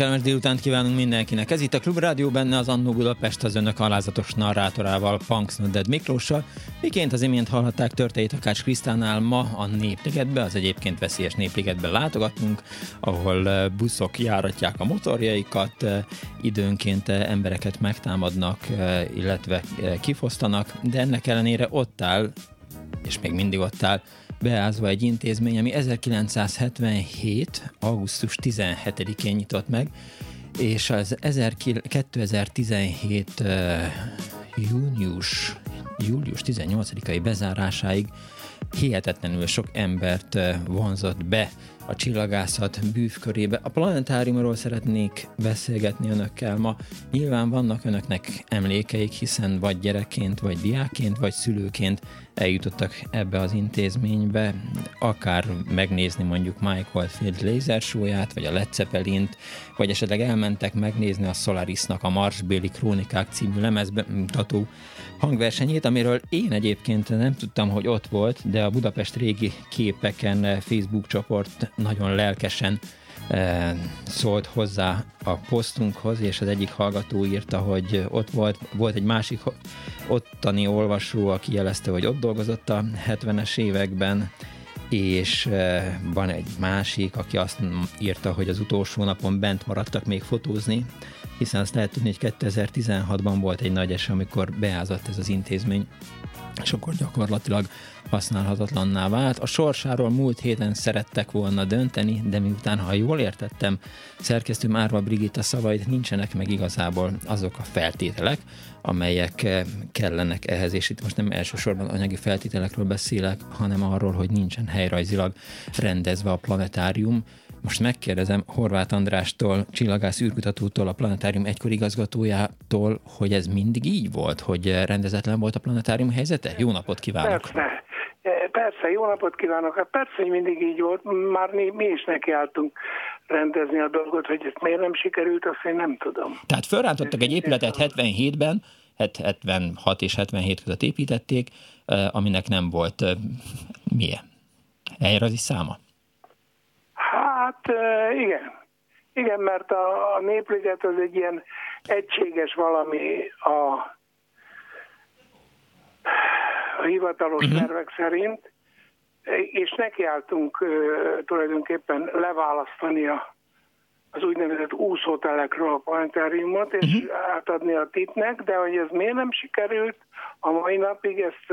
Kellemes délután kívánunk mindenkinek. Ez itt a Klub Rádió, benne az Annó Budapest az önök alázatos narrátorával, Punks Noded Miklóssal. Miként az imént hallhatták történt Takács Krisztánál ma a Népligetbe, az egyébként veszélyes Népligetbe látogatunk, ahol buszok járatják a motorjaikat, időnként embereket megtámadnak, illetve kifosztanak, de ennek ellenére ott áll, és még mindig ott áll, beázva egy intézmény, ami 1977. augusztus 17-én nyitott meg, és az 2017 uh, június, július 18-ai bezárásáig hihetetlenül sok embert vonzott be a csillagászat bűvkörébe. A planetáriumról szeretnék beszélgetni önökkel ma. Nyilván vannak önöknek emlékeik, hiszen vagy gyerekként, vagy diákként, vagy szülőként eljutottak ebbe az intézménybe, akár megnézni mondjuk Mike Oldfield lézersóját, vagy a Led Zeppelin-t, vagy esetleg elmentek megnézni a Solarisnak a Marsbéli Krónikák című lemezbemutató hangversenyét, amiről én egyébként nem tudtam, hogy ott volt, de a Budapest régi képeken Facebook csoport nagyon lelkesen e, szólt hozzá a posztunkhoz, és az egyik hallgató írta, hogy ott volt, volt egy másik ottani olvasó, aki jelezte, hogy ott dolgozott a 70-es években, és e, van egy másik, aki azt írta, hogy az utolsó napon bent maradtak még fotózni, hiszen azt lehet tudni, hogy 2016-ban volt egy nagy eset, amikor beázott ez az intézmény, és akkor gyakorlatilag használhatatlanná vált. A sorsáról múlt héten szerettek volna dönteni, de miután, ha jól értettem, szerkesztő Márva Brigitta szavait nincsenek meg igazából azok a feltételek, amelyek eh, kellenek ehhez, és itt most nem elsősorban anyagi feltételekről beszélek, hanem arról, hogy nincsen helyrajzilag rendezve a planetárium, most megkérdezem Horváth Andrástól, csillagász űrkutatótól, a planetárium egykor igazgatójától, hogy ez mindig így volt, hogy rendezetlen volt a planetárium helyzete? Jó napot kívánok! Persze, e, persze, jó napot kívánok! Hát persze, hogy mindig így volt, már mi, mi is nekiálltunk rendezni a dolgot, hogy ezt miért nem sikerült, azt én nem tudom. Tehát felrántottak egy épületet 77-ben, 76 és 77 között építették, e, aminek nem volt e, milyen? Helyrazi száma? Hát igen. Igen, mert a, a népliget az egy ilyen egységes valami a, a hivatalos uh-huh. tervek szerint, és nekiálltunk uh, tulajdonképpen leválasztani a, az úgynevezett úszótelekről a planetáriumot, és uh-huh. átadni a titnek, de hogy ez miért nem sikerült, a mai napig ezt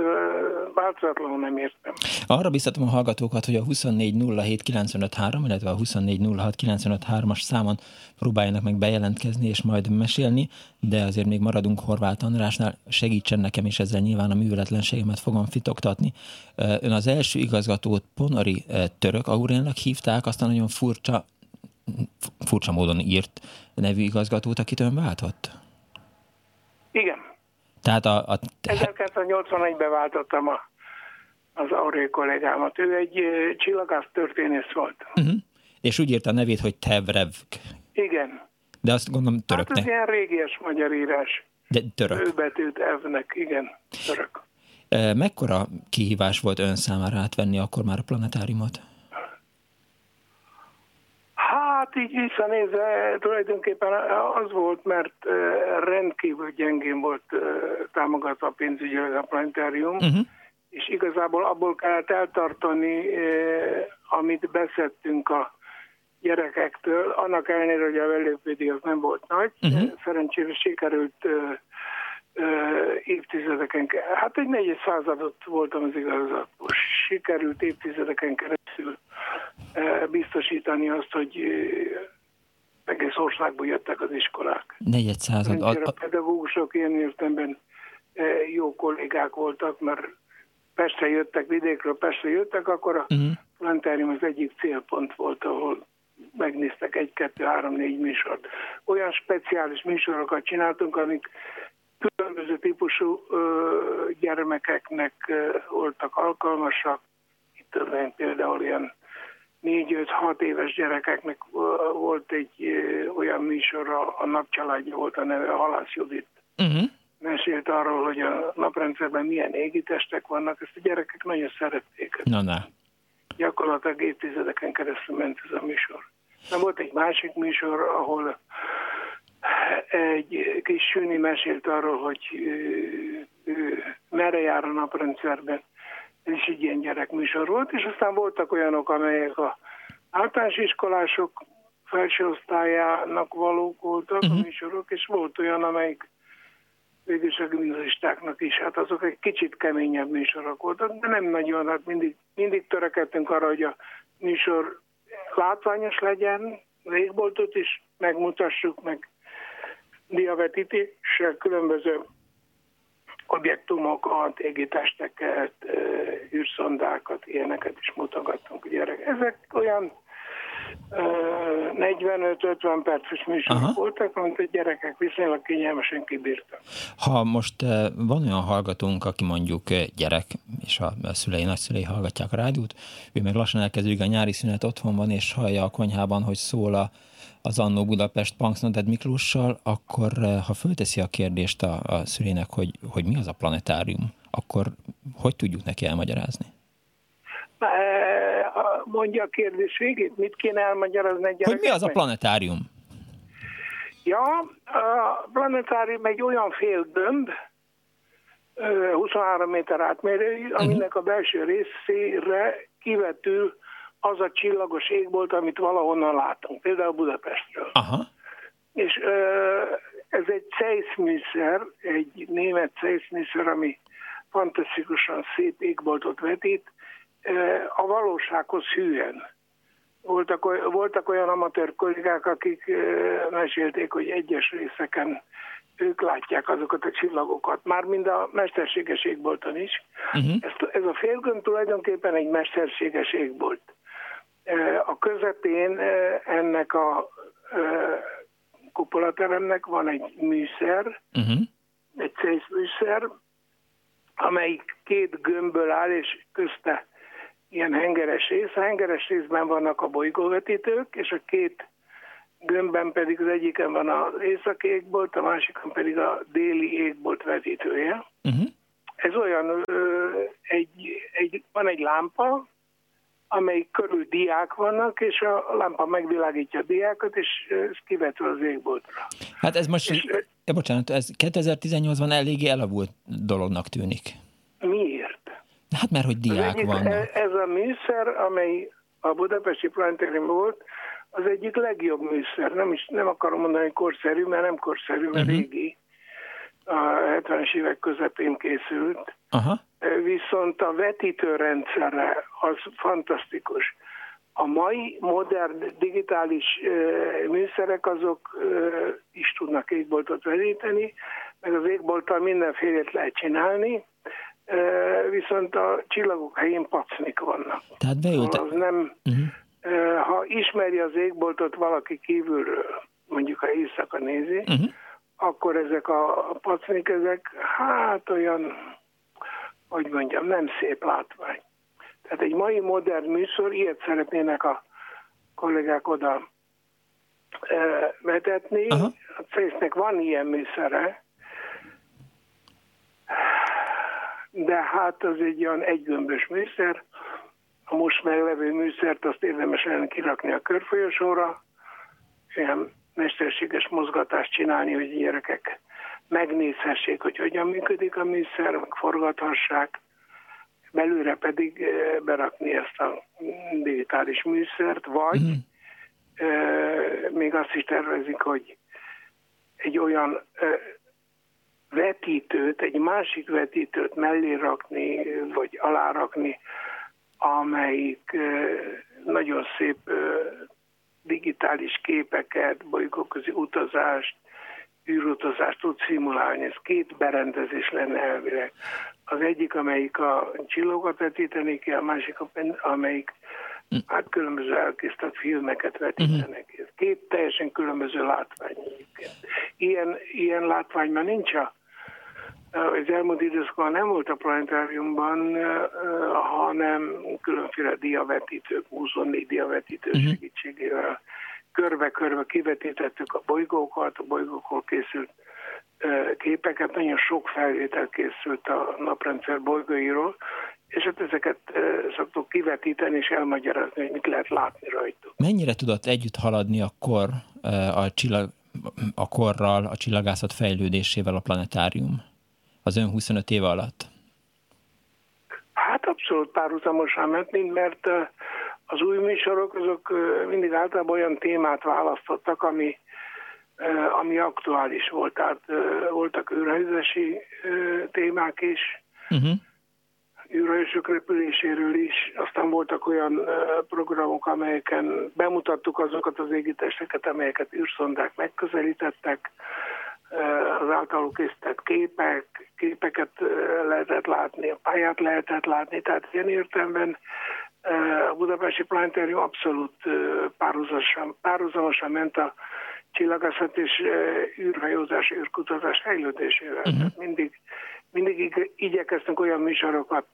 változatlanul nem értem. Arra biztatom a hallgatókat, hogy a 2407953, illetve a 2406953-as számon próbáljanak meg bejelentkezni és majd mesélni, de azért még maradunk Horváth Andrásnál, segítsen nekem, és ezzel nyilván a műveletlenségemet fogom fitoktatni. Ön az első igazgatót Ponori török Aurélnak hívták, aztán nagyon furcsa furcsa módon írt nevű igazgatót, akit ön váltott? Igen. Tehát a... a... 1981-ben váltottam a, az Auré kollégámat. Ő egy csillagász történész volt. Uh-huh. És úgy írta a nevét, hogy Tevrevk. Igen. De azt gondolom töröknek. Hát ez ilyen régies magyar írás. De török. Ő betűt Evnek, igen, török. Mekkora kihívás volt ön számára átvenni akkor már a planetáriumot? Hát így visszanézve tulajdonképpen az volt, mert rendkívül gyengén volt támogatva a pénzügyileg a planetárium, uh-huh. és igazából abból kellett eltartani, amit beszettünk a gyerekektől, annak ellenére, hogy a belépődi az nem volt nagy, uh-huh. szerencsére sikerült uh, uh, évtizedeken, hát egy negyed századot voltam az igazgató, sikerült évtizedeken keresztül biztosítani azt, hogy egész országból jöttek az iskolák. Negyed század. A, a pedagógusok ilyen értemben jó kollégák voltak, mert Pestre jöttek, vidékről Pestre jöttek, akkor a uh-huh. az egyik célpont volt, ahol megnéztek egy, kettő, három, négy műsort. Olyan speciális műsorokat csináltunk, amik különböző típusú gyermekeknek voltak alkalmasak. Itt tudom, például ilyen négy-öt-hat éves gyerekeknek volt egy olyan műsor, a, a napcsaládja volt a neve, a Halász Judit. Uh-huh. Mesélt arról, hogy a naprendszerben milyen égitestek vannak, ezt a gyerekek nagyon szerették. Na, na gyakorlatilag évtizedeken keresztül ment ez a műsor. Na volt egy másik műsor, ahol egy kis Süni mesélt arról, hogy ő, ő merre jár a naprendszerben. Ez is egy ilyen gyerekműsor volt, és aztán voltak olyanok, amelyek a általános iskolások felső osztályának valók voltak uh-huh. a mhm. műsorok, és volt olyan, amelyik végülis a gimnazistáknak is, hát azok egy kicsit keményebb műsorok voltak, de nem nagyon, hát mindig, mindig törekedtünk arra, hogy a műsor látványos legyen, régboltot is megmutassuk, meg diavetítéssel különböző objektumokat, égitesteket, űrszondákat, ilyeneket is mutogattunk gyerek. Ezek olyan 45-50 perces műsorok Aha. voltak, amit a gyerekek viszonylag kényelmesen kibírtak. Ha most van olyan hallgatónk, aki mondjuk gyerek, és a szülei, nagyszülei hallgatják a rádiót, ő meg lassan elkezdődik a nyári szünet otthon van, és hallja a konyhában, hogy szól a, az Annó Budapest Punksnodded Miklóssal, akkor ha fölteszi a kérdést a, a szülének, hogy, hogy mi az a planetárium, akkor hogy tudjuk neki elmagyarázni? mondja a kérdés végét, mit kéne elmagyarázni egy Hogy mi az a planetárium? Ja, a planetárium egy olyan fél gömb, 23 méter átmérőjű, mhm. aminek a belső részére kivetül az a csillagos égbolt, amit valahonnan látunk, például Budapestről. Aha. És ez egy Zeiss egy német Zeiss ami fantasztikusan szép égboltot vetít, a valósághoz hűen. Voltak, voltak olyan amatőr kollégák, akik mesélték, hogy egyes részeken ők látják azokat a csillagokat, már mind a mesterséges égbolton is. Uh-huh. Ez, ez a félgömb tulajdonképpen egy mesterséges égbolt. A közepén ennek a kupolateremnek van egy műszer, uh-huh. egy műszer, amelyik két gömbből áll, és közte ilyen hengeres rész. A hengeres részben vannak a bolygóvetítők, és a két gömbben pedig az egyiken van az északi égbolt, a másikon pedig a déli égbolt vetítője. Uh-huh. Ez olyan, egy, egy, van egy lámpa, amely körül diák vannak, és a lámpa megvilágítja a diákat, és ez kivetve az égboltra. Hát ez most, és, ja, bocsánat, ez 2018-ban eléggé elavult dolognak tűnik. Miért? Hát mert hogy diák egyik, vannak. E- ez a műszer, amely a budapesti planetarium volt, az egyik legjobb műszer. Nem, is, nem akarom mondani, hogy korszerű, mert nem korszerű, mert uh-huh. régi. A 70-es évek közepén készült. Aha. Viszont a vetítőrendszere az fantasztikus. A mai modern digitális műszerek azok is tudnak égboltot vetíteni, meg az égbolttal mindenfélét lehet csinálni, viszont a csillagok helyén pacnik vannak. Tehát beült... Az nem, uh-huh. Ha ismeri az égboltot valaki kívülről, mondjuk ha éjszaka nézi, uh-huh. akkor ezek a pacnik, ezek hát olyan, hogy mondjam, nem szép látvány. Tehát egy mai modern műsor, ilyet szeretnének a kollégák oda vetetni. Uh-huh. A CESZ-nek van ilyen műszere, de hát az egy olyan egygömbös műszer. A most meglevő műszert azt érdemes lenne kirakni a körfolyosóra, ilyen mesterséges mozgatást csinálni, hogy gyerekek megnézhessék, hogy hogyan működik a műszer, meg forgathassák. belőle pedig berakni ezt a digitális műszert, vagy uh-huh. még azt is tervezik, hogy egy olyan vetítőt, egy másik vetítőt mellé rakni, vagy alárakni, amelyik nagyon szép digitális képeket, bolygóközi utazást, űrutazást tud szimulálni. Ez két berendezés lenne elvileg. Az egyik, amelyik a csillogat vetíteni ki, a másik, amelyik hát különböző elkészített filmeket vetítenek. Uh-huh. Ez két teljesen különböző látvány Ilyen, ilyen látvány már nincs a az elmúlt időszakban nem volt a planetáriumban, hanem különféle diavetítők, 24 diavetítő uh-huh. segítségével körbe-körbe kivetítettük a bolygókat, a bolygókról készült képeket, nagyon sok felvétel készült a naprendszer bolygóiról, és hát ezeket szoktuk kivetíteni és elmagyarázni, hogy mit lehet látni rajtuk. Mennyire tudott együtt haladni akkor a, csillag, a korral, a csillagászat fejlődésével a planetárium az ön 25 éve alatt? Hát abszolút párhuzamosan ment, mert az új műsorok azok mindig általában olyan témát választottak, ami, ami aktuális volt. Tehát voltak űrhelyzesi témák is, uh-huh. űrhajósok repüléséről is, aztán voltak olyan programok, amelyeken bemutattuk azokat az égitesteket, amelyeket űrszondák megközelítettek, az általuk készített képek, képeket lehetett látni, a pályát lehetett látni, tehát ilyen értelemben a Budapesti Planetárium abszolút párhuzamosan, párhuzamosan ment a csillagászat és űrhajózás, űrkutatás fejlődésével. Uh-huh. Mindig, mindig igyekeztünk olyan műsorokat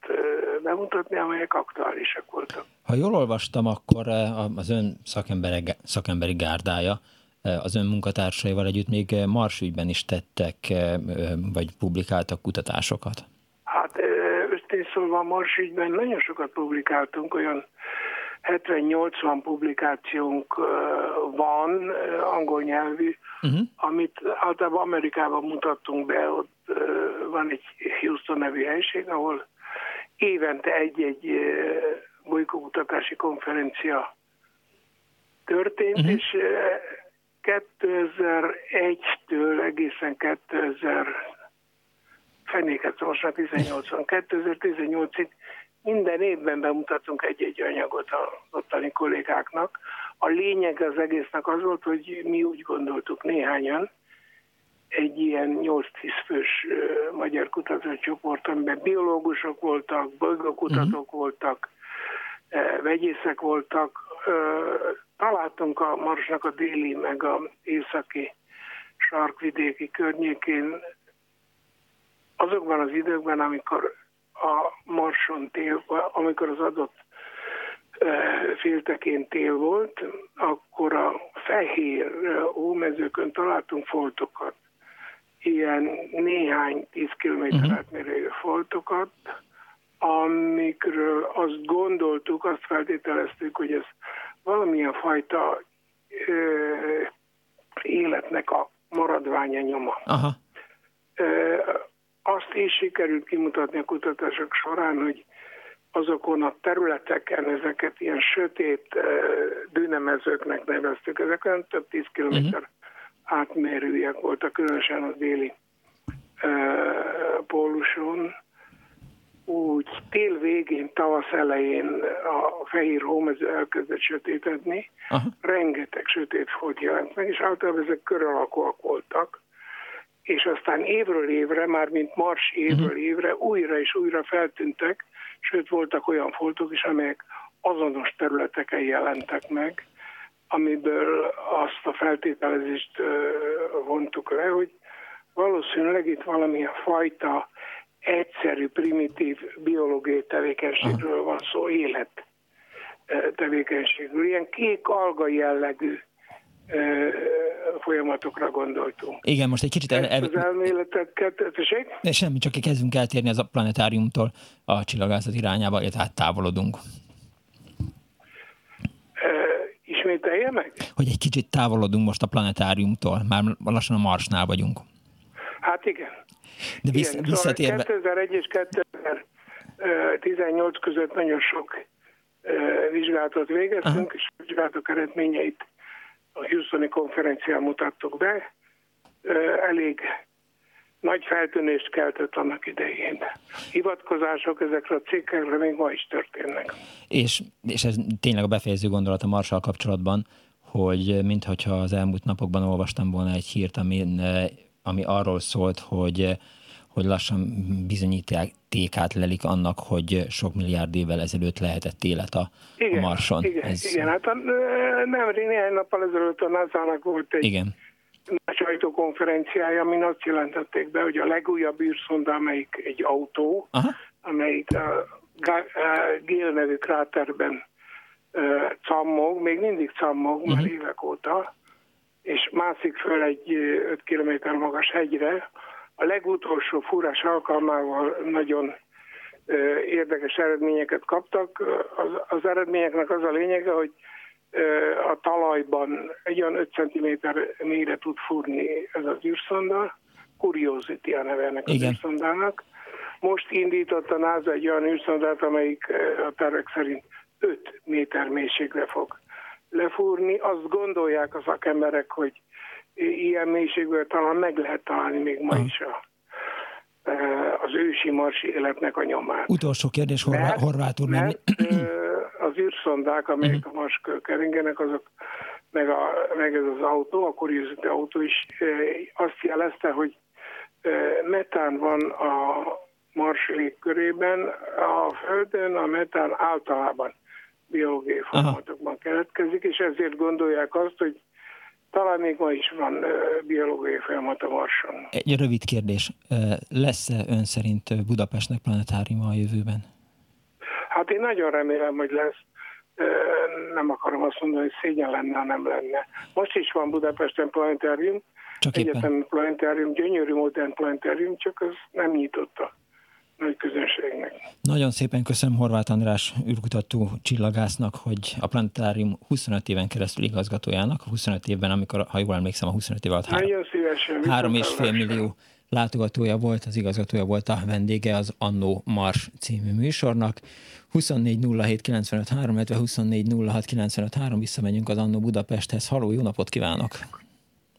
bemutatni, amelyek aktuálisak voltak. Ha jól olvastam, akkor az ön szakemberi, szakemberi gárdája az ön munkatársaival együtt még Mars ügyben is tettek, vagy publikáltak kutatásokat? Őszintén szólva a Mars ügyben nagyon sokat publikáltunk, olyan 70-80 publikációnk van, angol nyelvű, uh-huh. amit általában Amerikában mutattunk be, ott van egy Houston nevű helység, ahol évente egy-egy bolygókutatási konferencia történt, uh-huh. és 2001-től egészen 2000 fenéket most már 18 2018-ig minden évben bemutatunk egy-egy anyagot a ottani kollégáknak. A lényeg az egésznek az volt, hogy mi úgy gondoltuk néhányan, egy ilyen 8-10 fős magyar kutatócsoport, amiben biológusok voltak, bolygókutatók uh-huh. voltak, uh, vegyészek voltak, találtunk a Marsnak a déli, meg a északi sarkvidéki környékén azokban az időkben, amikor a Marson tél, amikor az adott féltekén tél volt, akkor a fehér ómezőkön találtunk foltokat, ilyen néhány tíz kilométer uh-huh. átmérőjű foltokat, amikről azt gondoltuk, azt feltételeztük, hogy ez valamilyen fajta ö, életnek a maradványa nyoma. Aha. Ö, azt is sikerült kimutatni a kutatások során, hogy azokon a területeken ezeket ilyen sötét dűnemezőknek neveztük, ezek olyan több tíz kilométer uh-huh. átmérőjek voltak, különösen a déli póluson, úgy tél végén, tavasz elején a fehér hómező elkezdett sötétedni, Aha. rengeteg sötét folt jelent meg, és általában ezek kör alakúak voltak, és aztán évről évre, már mint Mars évről uh-huh. évre újra és újra feltűntek, sőt voltak olyan foltok is, amelyek azonos területeken jelentek meg, amiből azt a feltételezést vontuk le, hogy valószínűleg itt valamilyen fajta egyszerű, primitív biológiai tevékenységről van szó, élet tevékenységről. Ilyen kék alga jellegű folyamatokra gondoltunk. Igen, most egy kicsit... El, el... Az elméleteket, tessék? Semmi, csak kezdünk eltérni az a planetáriumtól a csillagászat irányába, illetve hát távolodunk. ismételje meg? Hogy egy kicsit távolodunk most a planetáriumtól, már lassan a Marsnál vagyunk. Hát igen. De vissz, igen. visszatérve... Szóval 2001 és 2000 18 között nagyon sok vizsgálatot végeztünk, Aha. és vizsgálatok eredményeit a Houstoni konferencián mutattuk be. Elég nagy feltűnést keltett annak idején. Hivatkozások ezekre a cikkekre még ma is történnek. És, és ez tényleg a befejező gondolat a Marsal kapcsolatban, hogy mintha az elmúlt napokban olvastam volna egy hírt, ami, ami arról szólt, hogy hogy lassan bizonyítékát lelik annak, hogy sok milliárd évvel ezelőtt lehetett élet a, igen, a Marson. Igen, Ez... igen, hát a, nem, néhány nappal ezelőtt a nasa volt egy igen. sajtókonferenciája, ami azt jelentették be, hogy a legújabb űrszonda, amelyik egy autó, Aha. amelyik a Gél nevű kráterben cammog, még mindig cammog, uh-huh. már mhm. évek óta, és mászik föl egy 5 km magas hegyre, a legutolsó fúrás alkalmával nagyon érdekes eredményeket kaptak. Az, az eredményeknek az a lényege, hogy a talajban egy olyan 5 cm mélyre tud fúrni ez az űrszonda, Curiosity a neve ennek az űrszondának. Most indított a NASA egy olyan űrszondát, amelyik a tervek szerint 5 méter mélységre fog lefúrni. Azt gondolják a szakemberek, hogy ilyen mélységből talán meg lehet találni még ma is a, az ősi marsi életnek a nyomát. Utolsó kérdés, Horvá- Horváth úr. Mert, az űrszondák, amelyek uh-huh. a Mars köringenek, azok meg, a, meg ez az autó, a Curiosity autó is azt jelezte, hogy metán van a Mars légkörében, a Földön a metán általában biológiai folyamatokban keletkezik, és ezért gondolják azt, hogy talán még ma is van biológiai folyamat a Marson. Egy rövid kérdés. Lesz-e ön szerint Budapestnek planetáriuma a jövőben? Hát én nagyon remélem, hogy lesz. Nem akarom azt mondani, hogy szégyen lenne, ha nem lenne. Most is van Budapesten planetárium, csak egyetem planetárium, gyönyörű modern planetárium, csak az nem nyitotta nagy közönségnek. Nagyon szépen köszönöm Horváth András űrkutató csillagásznak, hogy a planetárium 25 éven keresztül igazgatójának, 25 évben, amikor, ha jól emlékszem, a 25 év alatt három, szívesen, három és fél millió látogatója volt, az igazgatója volt a vendége az Annó Mars című műsornak. 24 07 95 3, illetve 24 06 95 3, visszamegyünk az Annó Budapesthez. Haló, jó napot kívánok!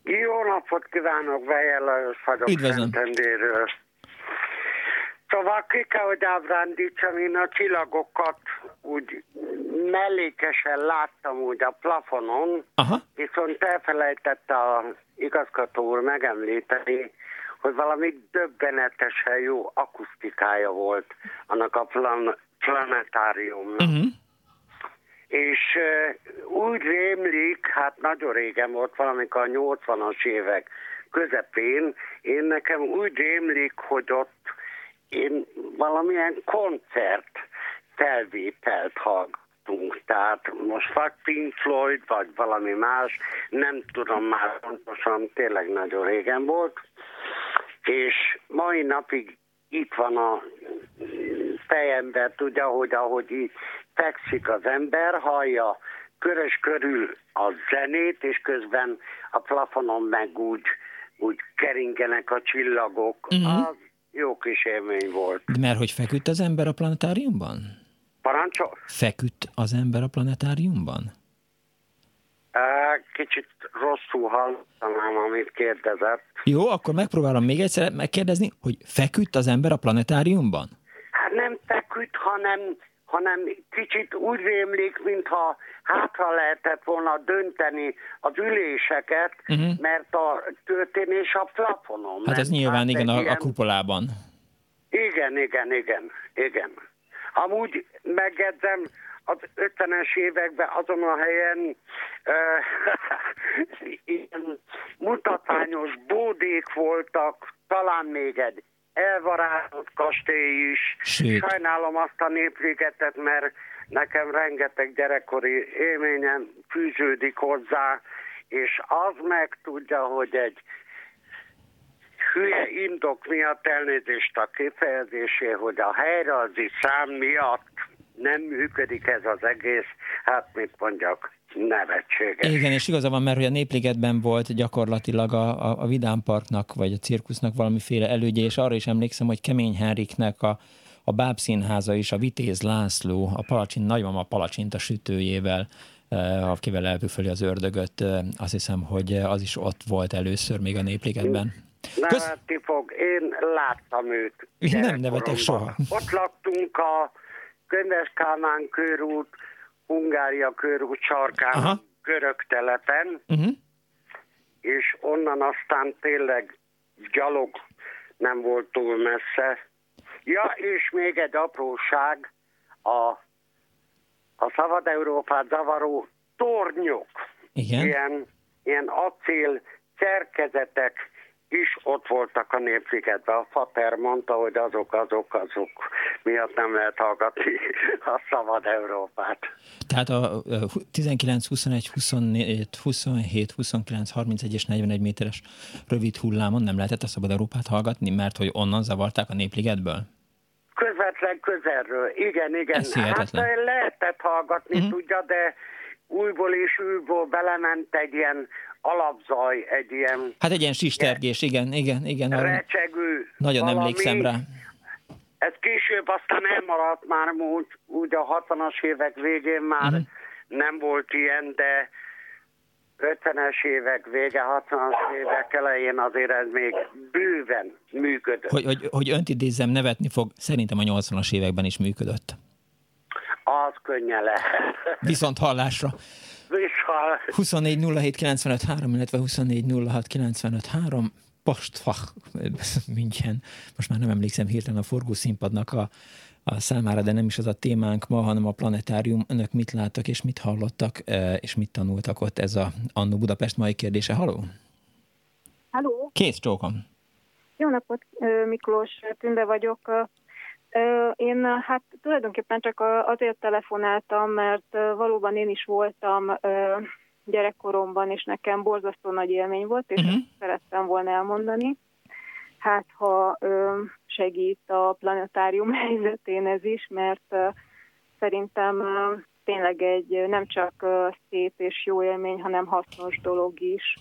Jó napot kívánok, Vejer Lajos vagyok Üdvözlöm. Szentendéről. Szóval ki kell, hogy ábrándítsam, én a csillagokat úgy mellékesen láttam úgy a plafonon, Aha. viszont elfelejtette a igazgató úr megemlíteni, hogy valami döbbenetesen jó akusztikája volt annak a plan- planetáriumnak. Uh-huh. És uh, úgy rémlik, hát nagyon régen volt, valamikor a 80-as évek közepén, én nekem úgy rémlik, hogy ott valamilyen koncert felvételt hallgatunk, tehát most vagy Pink Floyd, vagy valami más, nem tudom már pontosan, tényleg nagyon régen volt, és mai napig itt van a fejemben, tudja, hogy ahogy így fekszik az ember, hallja körös körül a zenét, és közben a plafonon meg úgy, úgy keringenek a csillagok. Uh-huh. Az jó kis élmény volt. De mert hogy feküdt az ember a planetáriumban? Parancsol? Feküdt az ember a planetáriumban? Kicsit rosszul hallottam, amit kérdezett. Jó, akkor megpróbálom még egyszer megkérdezni, hogy feküdt az ember a planetáriumban? Hát nem feküdt, hanem hanem kicsit úgy rémlik, mintha hátra lehetett volna dönteni az üléseket, uh-huh. mert a történés a plafonon. Hát ez nyilván hát igen, a, ilyen... a kupolában. Igen, igen, igen, igen. Amúgy megjegyzem, az 50-es években azon a helyen uh, ilyen mutatványos bódék voltak, talán még egy elvarázsott kastély is. Sőt. Sajnálom azt a népvégetet, mert nekem rengeteg gyerekkori élményem fűződik hozzá, és az meg tudja, hogy egy hülye indok miatt elnézést a kifejezésé, hogy a helyreazi szám miatt nem működik ez az egész, hát mit mondjak, nevetséges. Igen, és igaza van, mert hogy a Népligetben volt gyakorlatilag a, a, a Vidám Parknak, vagy a cirkusznak valamiféle elődje, és arra is emlékszem, hogy Kemény Henriknek a, a Báb Színháza is, a Vitéz László, a Palacsin, nagymama Palacsinta sütőjével, akivel elpüföli az ördögöt, azt hiszem, hogy az is ott volt először még a Népligetben. Kösz... Nevetni fog, én láttam őt. Én nem nevetek soha. Ott laktunk a Könyves Kálmán körút, Hungária körút sarkán, Aha. görög telepen, uh-huh. és onnan aztán tényleg gyalog nem volt túl messze. Ja, és még egy apróság, a, a Szabad Európát zavaró tornyok, Igen? Ilyen, ilyen acél szerkezetek, is ott voltak a népszigetben. A Fater mondta, hogy azok, azok, azok miatt nem lehet hallgatni a szabad Európát. Tehát a 19, 21, 24, 27, 29, 31 és 41 méteres rövid hullámon nem lehetett a szabad Európát hallgatni, mert hogy onnan zavarták a népligetből? Közvetlen közelről, igen, igen. Ez hát lehetett hallgatni, uh-huh. tudja, de újból és újból belement egy ilyen alapzaj, egy ilyen... Hát egy ilyen sistergés, igen, igen, igen. Recsegő. Nagyon valami. emlékszem rá. Ez később aztán elmaradt már úgy, úgy a 60-as évek végén már uh-huh. nem volt ilyen, de 50-es évek vége, 60-as évek elején azért ez még bőven működött. Hogy, hogy, hogy önt idézzem, nevetni fog, szerintem a 80-as években is működött. Az könnyen lehet. Viszont hallásra. Viszhal. 24 07 95 3, illetve 24 06 95 3. Postfach München. Most már nem emlékszem hirtelen a forgószínpadnak a, a számára, de nem is az a témánk ma, hanem a planetárium. Önök mit láttak és mit hallottak, e, és mit tanultak ott? Ez a Annu Budapest mai kérdése. Haló? Haló? Kész csókom. Jó napot, Miklós Tünde vagyok. Én hát tulajdonképpen csak azért telefonáltam, mert valóban én is voltam gyerekkoromban, és nekem borzasztó nagy élmény volt, és uh-huh. szerettem volna elmondani. Hát, ha segít a planetárium helyzetén ez is, mert szerintem tényleg egy nem csak szép és jó élmény, hanem hasznos dolog is.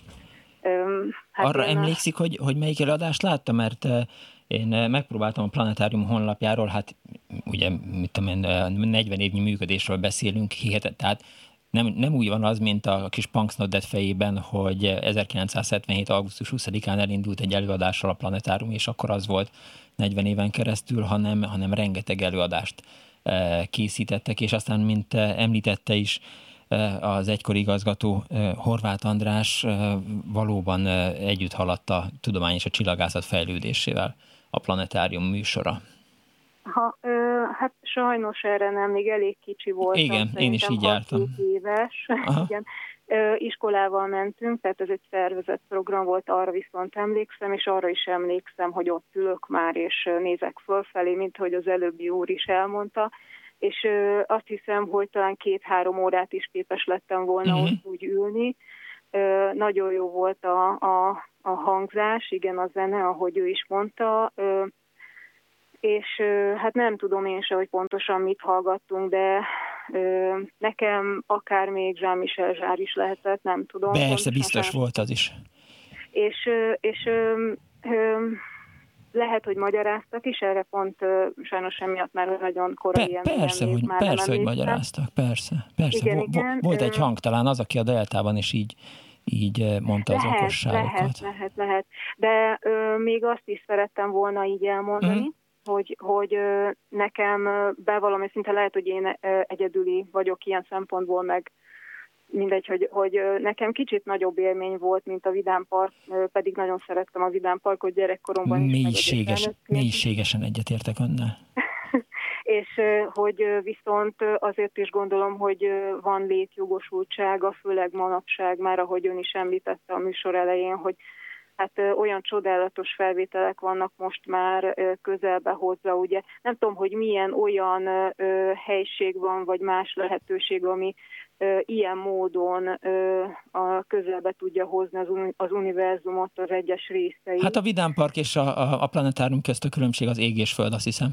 Hát Arra emlékszik, hogy, hogy melyik előadást látta, mert én megpróbáltam a Planetárium honlapjáról, hát ugye, mit tudom én, 40 eh, évnyi működésről beszélünk, hihetet, tehát nem, nem úgy van az, mint a kis Punksnodet fejében, hogy 1977. augusztus 20-án elindult egy előadással a Planetárium, és akkor az volt 40 éven keresztül, hanem, hanem rengeteg előadást eh, készítettek, és aztán, mint említette is, az egykori igazgató Horváth András valóban együtt haladt a tudomány és a csillagászat fejlődésével a planetárium műsora? Ha, ö, hát sajnos erre nem, még elég kicsi voltam. Igen, én is így jártam. éves. Igen. Ö, iskolával mentünk, tehát ez egy szervezett program volt, arra viszont emlékszem, és arra is emlékszem, hogy ott ülök már, és nézek fölfelé, mint hogy az előbbi úr is elmondta, és ö, azt hiszem, hogy talán két-három órát is képes lettem volna uh-huh. ott úgy ülni. Ö, nagyon jó volt a, a, a hangzás, igen, a zene, ahogy ő is mondta, és hát nem tudom én se, hogy pontosan mit hallgattunk, de nekem akár még Jean-Michel Zsár is lehetett, nem tudom. Persze, biztos sem. volt az is. És, és lehet, hogy magyaráztak is, erre pont sajnos emiatt már nagyon korai Pe, Persze, hogy, már persze hogy magyaráztak, persze. persze. Igen, igen, volt egy hang talán az, aki a Deltában is így így mondta lehet, az okosságokat. Lehet, lehet, lehet. De ö, még azt is szerettem volna így elmondani, mm. Hogy, hogy nekem bevallom, és szinte lehet, hogy én egyedüli vagyok ilyen szempontból, meg mindegy, hogy, hogy nekem kicsit nagyobb élmény volt, mint a Vidám Park, pedig nagyon szerettem a Vidám Parkot gyerekkoromban Mélységes. Mélységesen egyetértek önnel. és hogy viszont azért is gondolom, hogy van létjogosultsága, főleg manapság már, ahogy ön is említette a műsor elején, hogy hát olyan csodálatos felvételek vannak most már közelbe hozzá, ugye nem tudom, hogy milyen olyan helység van, vagy más lehetőség, ami ilyen módon a közelbe tudja hozni az, univerzumot az egyes részei. Hát a Vidám Park és a, a, a planetárium közt a különbség az ég és föld, azt hiszem.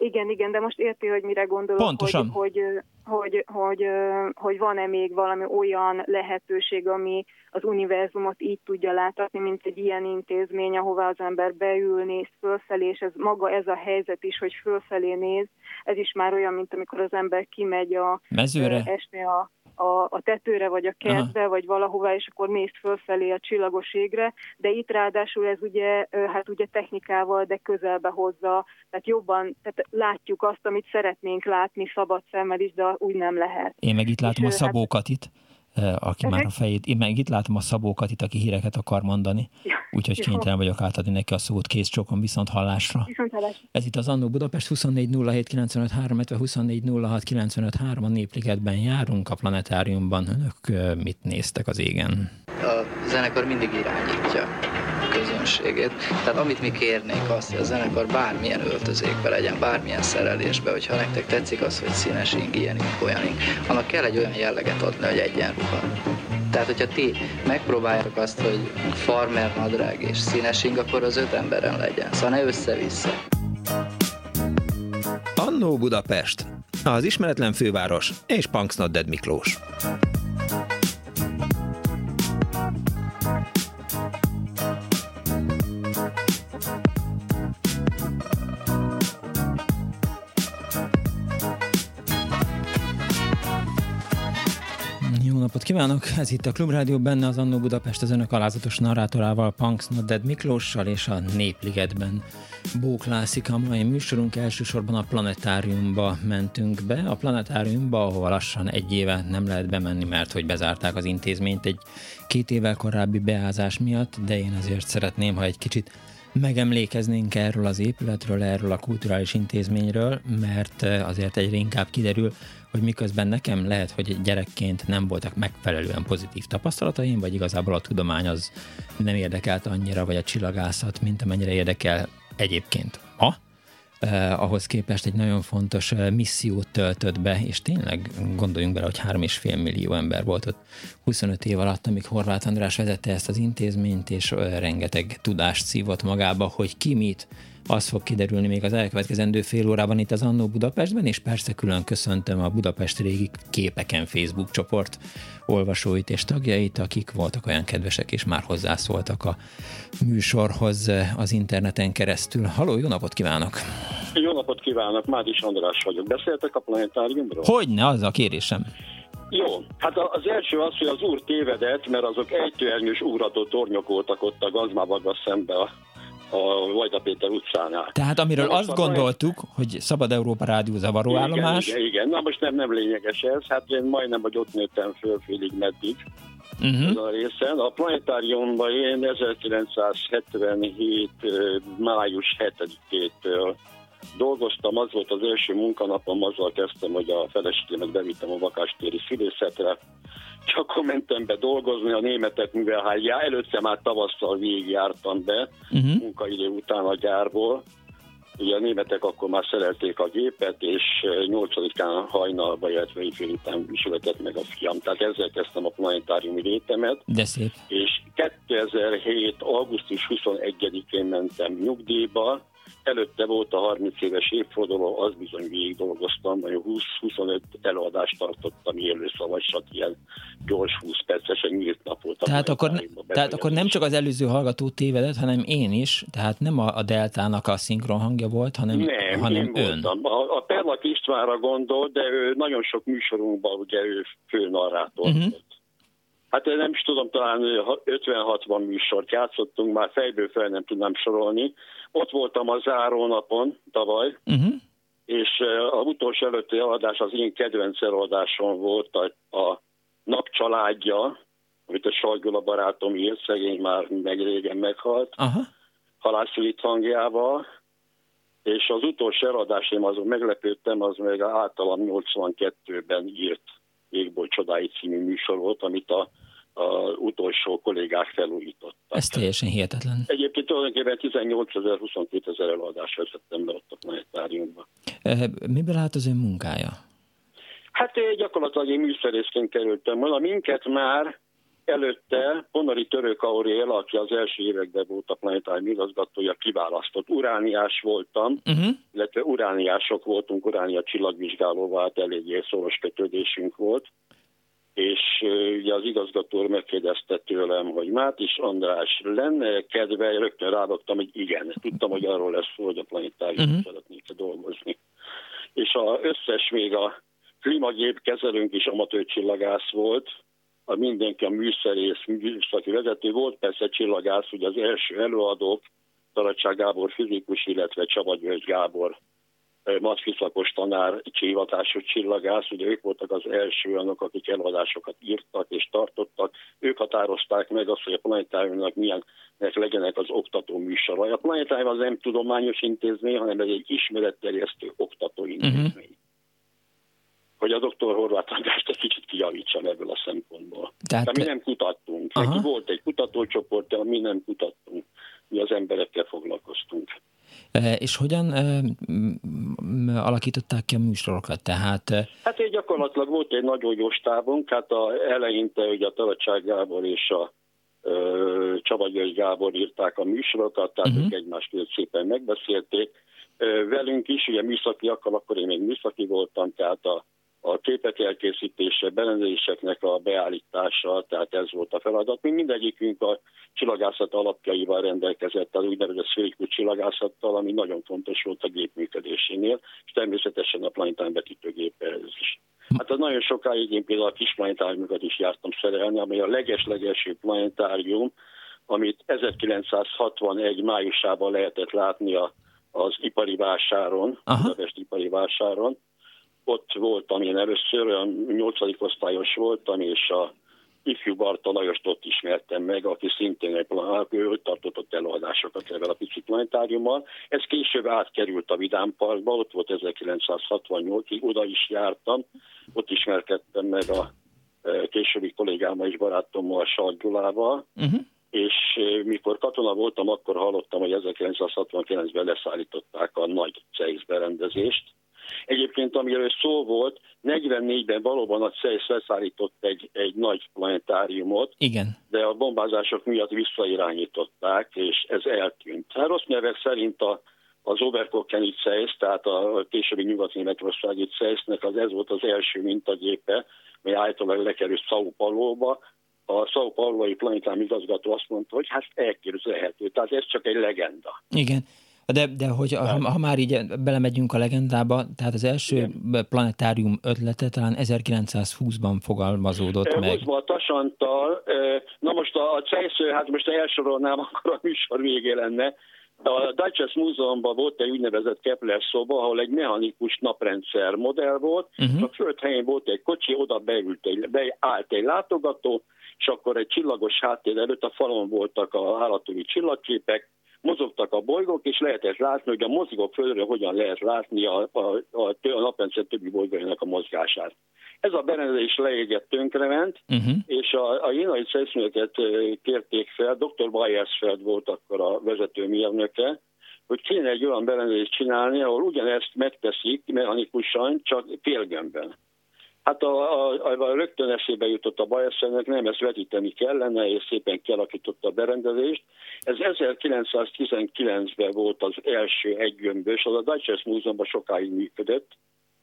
Igen, igen, de most érti, hogy mire gondolok, Pontosan. hogy, hogy, hogy, hogy, hogy van-e még valami olyan lehetőség, ami az univerzumot így tudja látni, mint egy ilyen intézmény, ahová az ember beül, néz fölfelé, és ez maga ez a helyzet is, hogy fölfelé néz, ez is már olyan, mint amikor az ember kimegy a Mezőre. esni a a, a tetőre, vagy a kertbe, Aha. vagy valahová, és akkor mész fölfelé a csillagos égre, de itt ráadásul ez ugye, hát ugye technikával, de közelbe hozza, tehát jobban, tehát látjuk azt, amit szeretnénk látni szabad szemmel is, de úgy nem lehet. Én meg itt látom és a hát szabókat hát, itt aki már a fejét, én meg itt látom a szabókat itt, aki híreket akar mondani, úgyhogy kénytelen vagyok átadni neki a szót kész csokon viszont hallásra. Viszont hallásra. Ez itt az Annó Budapest 2407953, illetve 2406953 a Népligetben járunk, a planetáriumban. Önök mit néztek az égen? A zenekar mindig irányítja közönségét. Tehát amit mi kérnénk azt, hogy a zenekar bármilyen öltözékbe legyen, bármilyen szerelésbe, hogyha nektek tetszik az, hogy színes ing, ilyenünk, olyanink, annak kell egy olyan jelleget adni, hogy egyenruha. Tehát, hogyha ti megpróbáljátok azt, hogy farmer nadrág és színes ing, akkor az öt emberen legyen. Szóval ne össze-vissza. Annó Budapest, az ismeretlen főváros és Punks Not Miklós. Kívánok! Ez itt a Klubrádió, benne az Annó Budapest az önök alázatos narrátorával, Punks Not Dead Miklóssal és a Népligetben bóklászik a mai műsorunk. Elsősorban a planetáriumba mentünk be. A planetáriumba, ahol lassan egy éve nem lehet bemenni, mert hogy bezárták az intézményt egy két évvel korábbi beázás miatt, de én azért szeretném, ha egy kicsit megemlékeznénk erről az épületről, erről a kulturális intézményről, mert azért egyre inkább kiderül, hogy miközben nekem lehet, hogy gyerekként nem voltak megfelelően pozitív tapasztalataim, vagy igazából a tudomány az nem érdekelt annyira, vagy a csillagászat, mint amennyire érdekel egyébként. Ma, eh, ahhoz képest egy nagyon fontos eh, missziót töltött be, és tényleg gondoljunk bele, hogy 3,5 millió ember volt ott 25 év alatt, amíg Horváth András vezette ezt az intézményt, és eh, rengeteg tudást szívott magába, hogy ki mit, az fog kiderülni még az elkövetkezendő fél órában itt az Annó Budapestben, és persze külön köszöntöm a Budapest régi képeken Facebook csoport olvasóit és tagjait, akik voltak olyan kedvesek, és már hozzászóltak a műsorhoz az interneten keresztül. Haló, jó napot kívánok! Jó napot kívánok, Mádis András vagyok. Beszéltek a planetáriumról? Hogyne, az a kérésem. Jó, hát az első az, hogy az úr tévedett, mert azok ejtőernyős úradó tornyok voltak ott a gazmávagga szembe a a Vajda Péter utcánál. Tehát amiről azt gondoltuk, majd... hogy Szabad Európa Rádió zavaróállomás. Igen, igen, igen, na most nem, nem lényeges ez, hát én majdnem, hogy ott nőttem föl félig meddig. Uh-huh. a részen. A planetáriumban én 1977. május 7-től dolgoztam, az volt az első munkanapom, azzal kezdtem, hogy a feleségemet bevittem a vakástéri szülészetre, csak akkor mentem be dolgozni a németek, mivel hát já, előtte már tavasszal végigjártam be, uh-huh. munkaidő után a gyárból. Ugye a németek akkor már szerelték a gépet, és 8-án hajnalba, illetve éjfél után született meg a fiam. Tehát ezzel kezdtem a planetáriumi létemet. De szép. És 2007. augusztus 21-én mentem nyugdíjba, előtte volt a 30 éves évforduló, az bizony végig dolgoztam, vagy 20-25 előadást tartottam élőszavasat, ilyen gyors 20 percesen nyílt nap volt. Tehát, akkor, tehát akkor nem csak az előző hallgató tévedett, hanem én is, tehát nem a, a Deltának a szinkron hangja volt, hanem, nem, hanem én ön. Voltam. A, a Perlak Istvánra gondol, de ő nagyon sok műsorunkban ugye ő fő narrátor uh-huh. volt. Hát nem is tudom, talán 50-60 műsort játszottunk, már fejből fel nem tudnám sorolni. Ott voltam a zárónapon tavaly, uh-huh. és a utolsó előtti eladás az én kedvenc eladásom volt a, a napcsaládja, amit a Sajgula barátom írt, szegény már meg régen meghalt, uh-huh. halászülit hangjával, és az utolsó eladásom azon meglepődtem, az meg általam 82-ben írt Égboly csodái című műsor volt, amit a, a utolsó kollégák felújítottak. Ez teljesen hihetetlen. Egyébként tulajdonképpen 18 ezer, 22 ezer eladás vezettem be ott a planetáriumban. Miből állt az ön munkája? Hát gyakorlatilag én műszerészként kerültem volna. Minket már előtte Ponari Török Aurél, aki az első években volt a planetárium igazgatója, kiválasztott. Urániás voltam, uh-huh. illetve urániások voltunk, uránia csillagvizsgálóval, hát eléggé szoros kötődésünk volt és ugye az igazgató megkérdezte tőlem, hogy Mátis András lenne kedve, rögtön rádogtam, hogy igen. Tudtam, hogy arról lesz szó, hogy a planetárium uh-huh. szeretnék dolgozni. És a összes még a klímagép kezelőnk is amatőr csillagász volt, a mindenki a műszerész, műszaki vezető volt, persze csillagász, ugye az első előadók, Taracsák Gábor fizikus, illetve Csaba György Gábor matfiszakos tanár, hivatású csillagász, ugye ők voltak az első olyanok, akik eladásokat írtak és tartottak. Ők határozták meg azt, hogy a planetáriumnak milyennek legyenek az oktató műsorai. A planetárium az nem tudományos intézmény, hanem ez egy ismeretterjesztő oktató mhm. intézmény. Uh-huh. Hogy a doktor Horváth Andrást egy kicsit kijavítsam ebből a szempontból. Tehát... De mi nem kutattunk. Neki volt egy kutatócsoport, de mi nem kutattunk. Mi az emberekkel foglalkoztunk. És hogyan alakították ki a műsorokat? Tehát... Hát egy gyakorlatilag volt egy nagyon jó stábunk, hát a, eleinte ugye a Tavacsák Gábor és a Csaba György Gábor írták a műsorokat, tehát uh-huh. ők egymást szépen megbeszélték. Velünk is, ugye műszakiakkal, akkor én még műszaki voltam, tehát a a képek elkészítése, berendezéseknek a beállítása, tehát ez volt a feladat. Mi mindegyikünk a csillagászat alapjaival rendelkezett, az úgynevezett szférikus csillagászattal, ami nagyon fontos volt a gép működésénél, és természetesen a planetán betítőgéphez is. Hát az nagyon sokáig én például a kis planetáriumokat is jártam szerelni, amely a leges-legelső planetárium, amit 1961 májusában lehetett látni a, az ipari vásáron, Aha. az ipari vásáron, ott voltam én először, olyan nyolcadik osztályos voltam, és a ifjú Barta Lajost ott ismertem meg, aki szintén egy ő tartott előadásokat ezzel a pici planetáriummal. Ez később átkerült a Vidám Parkba, ott volt 1968-ig, oda is jártam, ott ismerkedtem meg a e, későbbi kollégámmal és barátommal, Sargyulával, uh-huh. és e, mikor katona voltam, akkor hallottam, hogy 1969-ben leszállították a nagy CEX berendezést, Egyébként, amiről szó volt, 44-ben valóban a CES leszállított egy, egy nagy planetáriumot, Igen. de a bombázások miatt visszairányították, és ez eltűnt. Hát rossz nyelvek szerint a, az Oberkockeni CES, tehát a későbbi nyugat-németországi CES-nek az ez volt az első mintagépe, mely általában lekerült São Paulo-ba, a São Paulo-i planetárium igazgató azt mondta, hogy hát elképzelhető, tehát ez csak egy legenda. Igen. De, de hogy ha, ha már így belemegyünk a legendába, tehát az első Igen. planetárium ötlete talán 1920-ban fogalmazódott meg. Hozva Tasantal, na most a, a Cejsző, hát most elsorolnám, akkor a műsor végé lenne. A Duchess Múzeumban volt egy úgynevezett Kepler szoba, ahol egy mechanikus naprendszer modell volt, uh-huh. a földhelyén volt egy kocsi, oda beült egy, beállt egy látogató, és akkor egy csillagos háttér előtt a falon voltak a állatovi csillagképek, mozogtak a bolygók, és lehetett látni, hogy a mozgó földről hogyan lehet látni a, a, a, a naprendszer többi bolygójának a mozgását. Ez a berendezés leégett tönkrement, uh-huh. és a, a jénai szeszműeket kérték fel, dr. Bayersfeld volt akkor a vezetőmérnöke, hogy kéne egy olyan berendezést csinálni, ahol ugyanezt megteszik mechanikusan, csak félgömbben. Hát a, a, a, a rögtön eszébe jutott a Bajeszennek, nem ezt vetíteni kellene, és szépen kialakította a berendezést. Ez 1919-ben volt az első egygömbös, az a Duchess Múzeumban sokáig működött,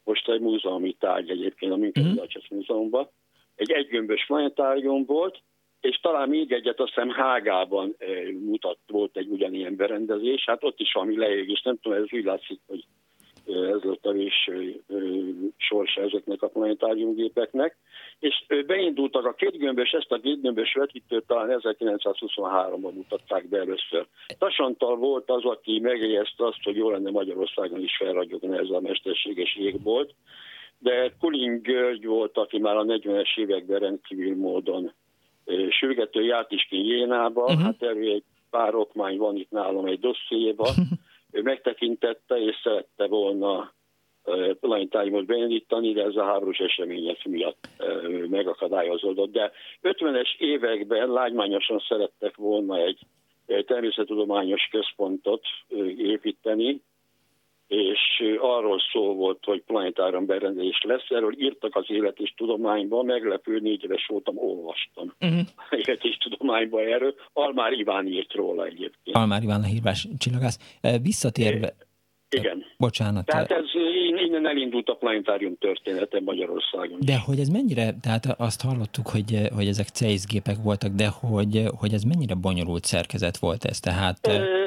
most egy múzeumi tárgy egyébként a München mm-hmm. Duchess Múzeumban. Egy egygömbös planetárium volt, és talán még egyet azt hiszem Hágában eh, mutat, volt egy ugyanilyen berendezés, hát ott is valami leégés, nem tudom, ez úgy látszik, hogy ez lett a végső sorsa ezeknek a planetáriumgépeknek, és beindultak a kétgömbös, ezt a kétgömbös vetítőt talán 1923-ban mutatták be először. Tasantal volt az, aki megjegyezte azt, hogy jó lenne Magyarországon is felragyogni ez a mesterséges égbolt, de Kulin György volt, aki már a 40-es években rendkívül módon sürgető járt is ki Jénába, uh-huh. hát erről egy pár okmány van itt nálam egy dossziéba, ő megtekintette és szerette volna planetáriumot beindítani, de ez a háborús események miatt megakadályozódott. De 50-es években lágymányosan szerettek volna egy természettudományos központot építeni, és arról szó volt, hogy planetáron berendezés lesz, erről írtak az élet és tudományban, meglepő, négy éves voltam, olvastam uh-huh. élet és tudományban erről, Almár Iván írt róla egyébként. Almár Iván a hírvás csillagász. Visszatérve, igen. Bocsánat. Tehát ez innen elindult a planetárium története Magyarországon. De hogy ez mennyire, tehát azt hallottuk, hogy, hogy ezek CEIS gépek voltak, de hogy, hogy ez mennyire bonyolult szerkezet volt ez? Tehát... E,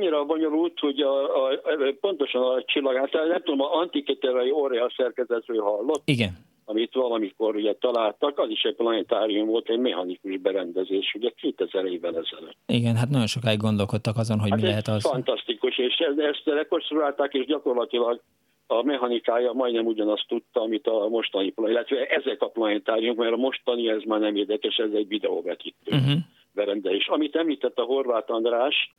annyira bonyolult, hogy a, a, pontosan a csillagát, nem tudom, a antiketerai óriás szerkezetről hallott. Igen amit valamikor ugye találtak, az is egy planetárium volt, egy mechanikus berendezés, ugye 2000 évvel ezelőtt. Igen, hát nagyon sokáig gondolkodtak azon, hogy hát mi lehet az. Fantasztikus, és ezt rekonstruálták, és gyakorlatilag a mechanikája majdnem ugyanazt tudta, amit a mostani, illetve ezek a planetáriumok, mert a mostani ez már nem érdekes, ez egy videóvetítő uh-huh. berendezés. Amit említett a Horváth András,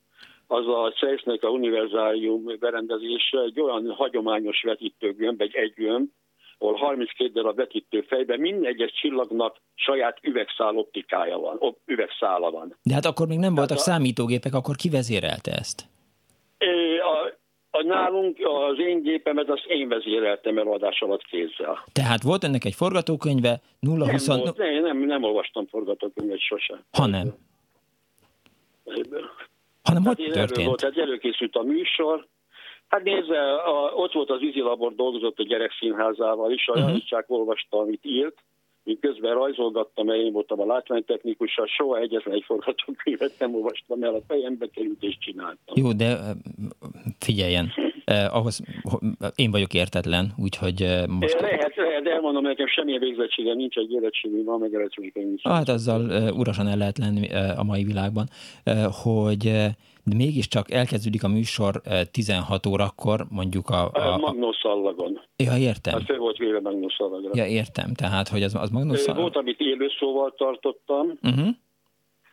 az a CESZ-nek a univerzálium berendezése egy olyan hagyományos vetítőgömb, egy egygömb, ahol 32 darab vetítő fejben minden egyes csillagnak saját üvegszál optikája van, op, üvegszála van. De hát akkor még nem voltak a, számítógépek, akkor kivezérelte ezt? A, a nálunk az én gépemet azt én vezéreltem el adás alatt kézzel. Tehát volt ennek egy forgatókönyve, 020... Nem, volt, nem, nem, nem olvastam forgatókönyvet sose. Ha nem. Hanem hát hogy történt? Volt, tehát előkészült a műsor, Hát nézze, a, ott volt az Labor, dolgozott a gyerekszínházával is, a uh-huh. csak olvasta, amit írt, én közben rajzolgattam, mert én voltam a látványtechnikussal, soha egyetlen egy forgatókönyvet nem olvastam el, a fejembe került és csináltam. Jó, de figyeljen, eh, ahhoz én vagyok értetlen, úgyhogy most... Lehet, lehet, de elmondom nekem, semmilyen végzettségem nincs, egy érettségű van, meg érettségű nincs. Hát azzal uh, urasan el lehet lenni uh, a mai világban, uh, hogy uh, de mégiscsak elkezdődik a műsor 16 eh, órakor, mondjuk a... a, a... Magnus szallagon. Ja, értem. Hát fő volt véle Magnus szallagra. Ja, értem, tehát, hogy az, az Magnus szallagon... Volt, amit élőszóval tartottam, uh-huh.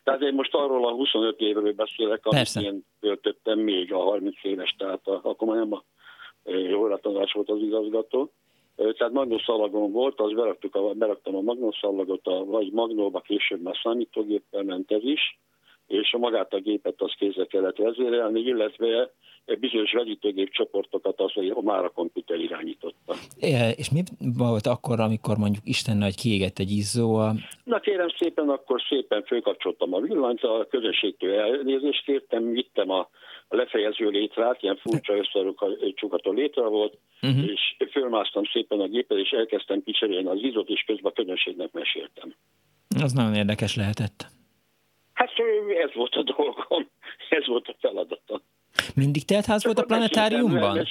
Tehát én most arról a 25 évről beszélek, amit Persze. én töltöttem még a 30 éves, tehát a, akkor már nem a óratanás volt az igazgató. Tehát Magnus szalagon volt, az beraktuk a, beraktam a Magnus szalagot, a, vagy Magnóba, később már számítógéppel ment ez is, és a magát a gépet az kézzel kellett vezérelni, illetve bizonyos vegyítőgép csoportokat az már a komputer irányította. É, és mi volt akkor, amikor mondjuk Isten nagy kiégett egy izzó? A... Na kérem szépen, akkor szépen fölkapcsoltam a villanyt, a közösségtől elnézést kértem, vittem a lefejező létrát, ilyen furcsa összecsukató létre volt, uh-huh. és fölmásztam szépen a gépet, és elkezdtem kicserélni az izzót, és közben a közönségnek meséltem. Az nagyon érdekes lehetett. Hát ez volt a dolgom, ez volt a feladatom. Mindig teltház volt a planetáriumban?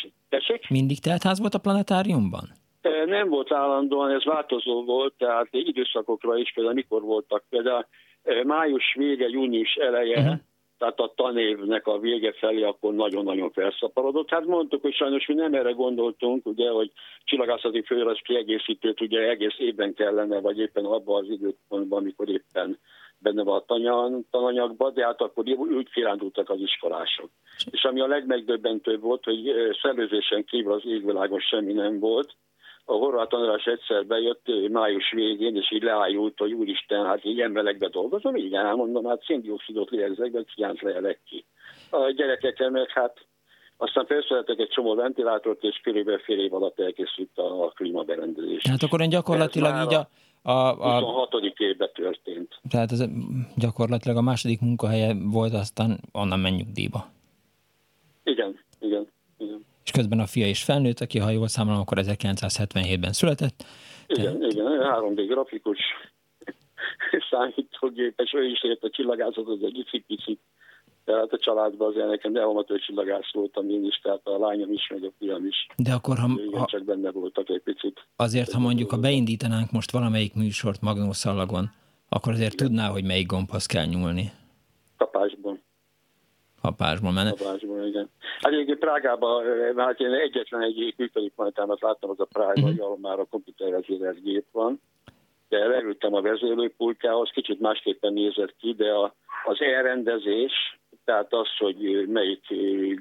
Mindig teltház volt a planetáriumban? Nem volt állandóan, ez változó volt, tehát időszakokra is, például mikor voltak, például május vége, június eleje, uh-huh. tehát a tanévnek a vége felé akkor nagyon-nagyon felszaporodott. Hát mondtuk, hogy sajnos mi nem erre gondoltunk, ugye, hogy csillagászati főrez kiegészítőt ugye egész évben kellene, vagy éppen abban az időpontban, amikor éppen benne van a tananyagban, de hát akkor úgy kirándultak az iskolások. És ami a legmegdöbbentőbb volt, hogy szellőzésen kívül az égvilágon semmi nem volt, a horvát András egyszer bejött május végén, és így leájult, hogy úristen, hát ilyen melegbe dolgozom, igen, elmondom, hát széndiokszidot lélegzek, de hiányt lejelek ki. A gyerekekkel meg hát aztán felszereltek egy csomó ventilátort, és körülbelül fél év alatt elkészült a klímaberendezés. Hát akkor én gyakorlatilag így a, a, a, 26. évben történt. Tehát ez gyakorlatilag a második munkahelye volt, aztán onnan menjünk díjba. Igen, igen, igen. És közben a fia is felnőtt, aki ha jól számolom, akkor 1977-ben született. Igen, Tehát... igen, 3D grafikus számítógépes, ő is ért a csillagászatot egy picit tehát a családban azért nekem elmamatő csillagász voltam én is, tehát a lányom is, meg a fiam is. De akkor, ha, igen, csak benne voltak egy picit. Azért, ha mondjuk, ha beindítanánk most valamelyik műsort Magnó Szallagon, akkor azért igen. tudná, hogy melyik gombhoz kell nyúlni. Kapásban. Kapásban menet. Kapásban, igen. Hát egyébként Prágában, hát én egyetlen egy működik planetámat láttam, az a Prága, uh-huh. ahol már a komputervezérelt gép van. De leültem a vezérlőpultjához, kicsit másképpen nézett ki, de a, az elrendezés, tehát az, hogy melyik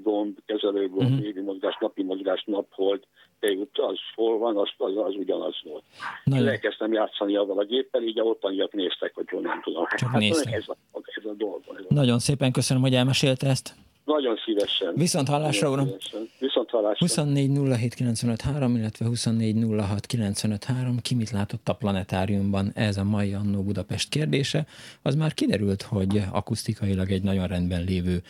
gomb, kezelőgomb, uh-huh. évi mozgás, napi mozgás, naphold, tejút, az hol van, az, az, az ugyanaz volt. Nagyon. Elkezdtem játszani avval a géppel, így a ottaniak néztek, hogy nem tudom. Csak hát, Ez a, ez a dolog. Ez a Nagyon szépen köszönöm, hogy elmesélte ezt. Nagyon szívesen. Viszont hallásra, uram. Viszont hallásra. 24 illetve 24 Ki mit látott a planetáriumban? Ez a mai Annó Budapest kérdése. Az már kiderült, hogy akusztikailag egy nagyon rendben lévő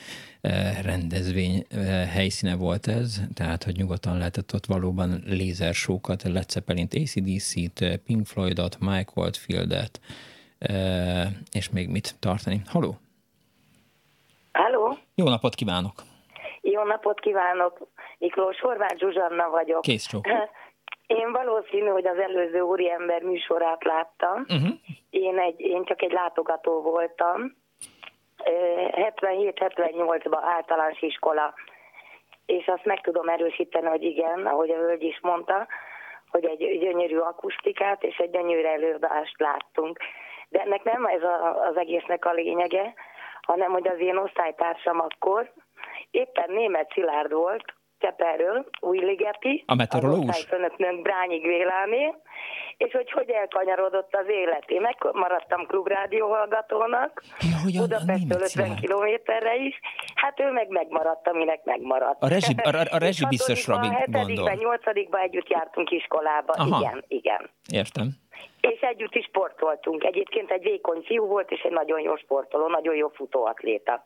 eh, rendezvény eh, helyszíne volt ez, tehát, hogy nyugodtan lehetett ott valóban lézersókat, Led Zeppelin-t, ACDC-t, Pink Floydot, Mike Oldfieldet, eh, és még mit tartani. Haló! Jó napot kívánok! Jó napot kívánok! Miklós Horváth Zsuzsanna vagyok. Kész csók. Én valószínű, hogy az előző úriember műsorát láttam. Uh-huh. Én, egy, én csak egy látogató voltam. 77-78-ban általános iskola. És azt meg tudom erősíteni, hogy igen, ahogy a hölgy is mondta, hogy egy gyönyörű akusztikát és egy gyönyörű előadást láttunk. De ennek nem ez a, az egésznek a lényege, hanem hogy az én osztálytársam akkor éppen német Szilárd volt, Cseperről, Újligeti, a meteorológus? Az osztályfőnöknünk Brányi Gvéláné, és hogy hogy elkanyarodott az élet. Én megmaradtam klubrádió hallgatónak, ja, Budapestől 50 kilométerre is, hát ő meg megmaradt, aminek megmaradt. A rezsi, a, a, a rezsi biztosra gondol. 7 együtt jártunk iskolába, Aha. igen, igen. Értem. És együtt is sportoltunk. Egyébként egy vékony fiú volt, és egy nagyon jó sportoló, nagyon jó futóatléta.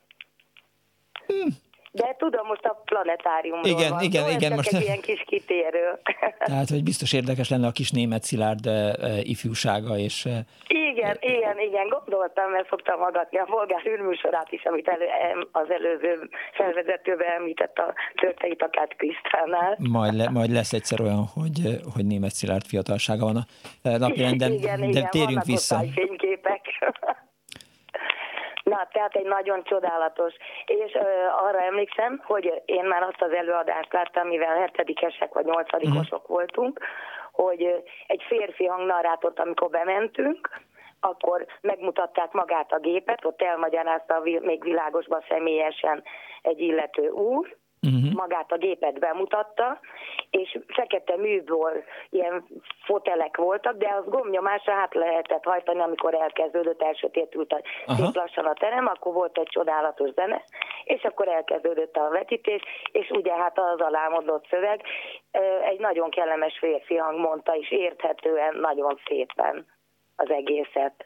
Hmm. De tudom, most a planetáriumról igen, van. Igen, Szó, igen, most... egy ilyen kis kitérő. Tehát, hogy biztos érdekes lenne a kis német Szilárd ifjúsága, és... Igen, igen, igen, gondoltam, mert szoktam hallgatni a bolgár űrműsorát is, amit elő, az előző felvezetőben említett a történt Kát Krisztánál. Majd, le, majd lesz egyszer olyan, hogy, hogy német Szilárd fiatalsága van a napirenden, igen, de igen, térjünk vissza. fényképek. Na, tehát egy nagyon csodálatos. És ö, arra emlékszem, hogy én már azt az előadást láttam, mivel hetedikesek vagy nyolcadikosok uh-huh. voltunk, hogy egy férfi hang narrátort, amikor bementünk, akkor megmutatták magát a gépet, ott elmagyarázta még világosban személyesen egy illető úr, uh-huh. magát a gépet bemutatta, és fekete műból ilyen fotelek voltak, de az gombnyomásra hát lehetett hajtani, amikor elkezdődött, elsötétült a, szép lassan a terem, akkor volt egy csodálatos zene, és akkor elkezdődött a vetítés, és ugye hát az alámodott szöveg, egy nagyon kellemes férfi hang mondta, és érthetően nagyon szépen az egészet.